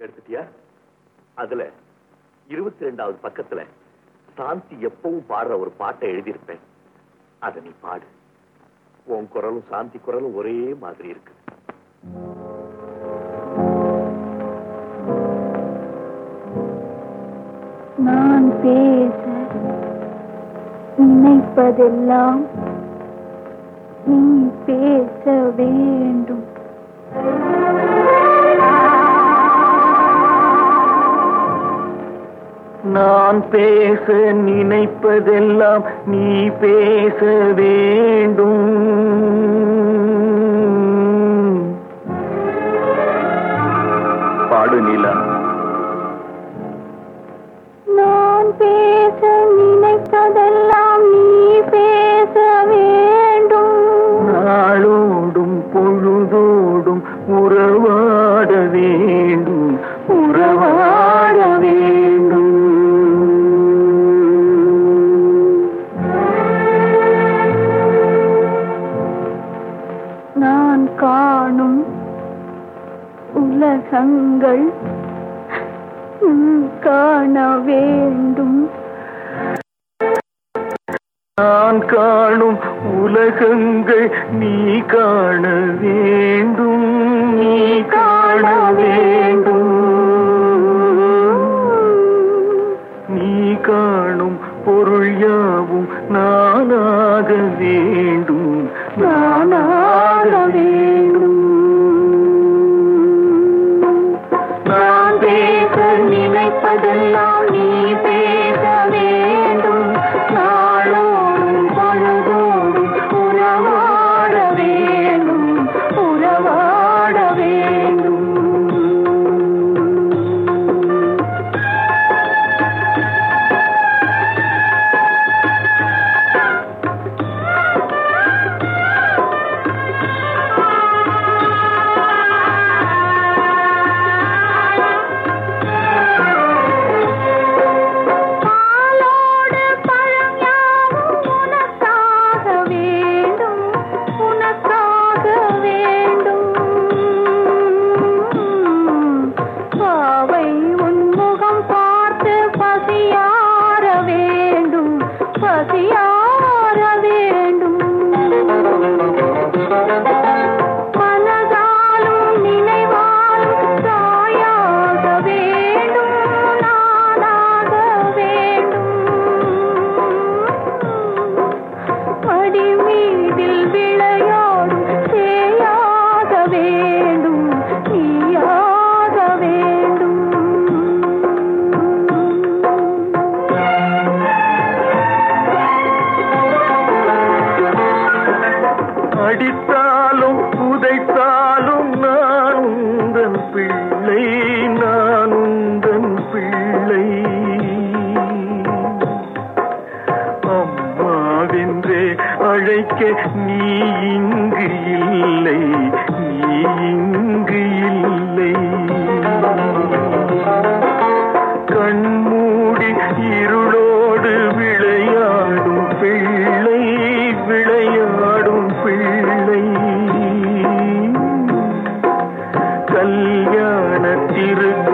எடுத்துட்டியா? அதுல இருபத்தி ரெண்டாவது பக்கத்துல சாந்தி எப்பவும் பாடுற ஒரு பாட்டை எழுதியிருப்பேன். அதை நீ பாடு. உன் குரலும் சாந்தி குரலும் ஒரே மாதிரி இருக்கு. நான் பேச நினைப்பதெல்லாம் நீ பேச வேண்டும் நான் பேச நினைப்பதெல்லாம் நீ பேச வேண்டும். பாடு நிலா. நான் பேச நினைப்பதெல்லாம் நீ பேச வேண்டும். நாளோடும் பொழுதோடும் உறவாட வேண்டும். உறவாட உலகங்கள் காண வேண்டும். நான் காணும் உலகங்கள் நீ காண வேண்டும். நீ காண வேண்டும். நினைப்பதெல்லாம் நீ வேண்டும். அடித்தாலும் புதைத்தாலும் நான் உந்தன் பிள்ளை நான் உந்தன் பிள்ளை. அம்மாவென்றே அழைக்க நீ இங்கு இல்லை. கல்யாண திருக்கோலம்